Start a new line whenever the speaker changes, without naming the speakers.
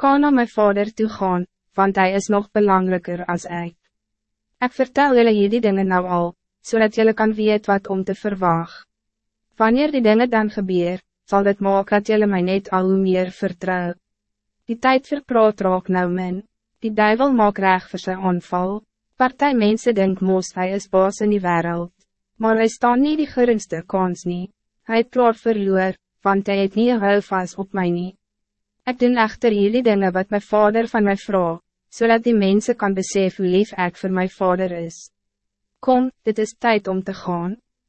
kan naar mijn vader toe gaan, want hij is nog belangrijker als ik. Ik vertel jullie hier die dingen nou al, zodat jullie kan weten wat om te verwachten. Wanneer die dingen dan gebeuren, zal het maken dat jullie mij niet al hoe meer vertrouwen. Die tijd verpraat raak nou min, die duivel maak reg vir sy aanval, partij mense denk moos hy is baas in die wereld, maar hy staan niet die geringste kans nie, hy het klaar verloor, want hij het nie hou vast op mij nie. Ik doen echter jullie dingen wat mijn vader van mij vraagt, zodat die mensen kan beseffen hoe lief ik voor mijn vader is. Kom, dit is tijd om te gaan.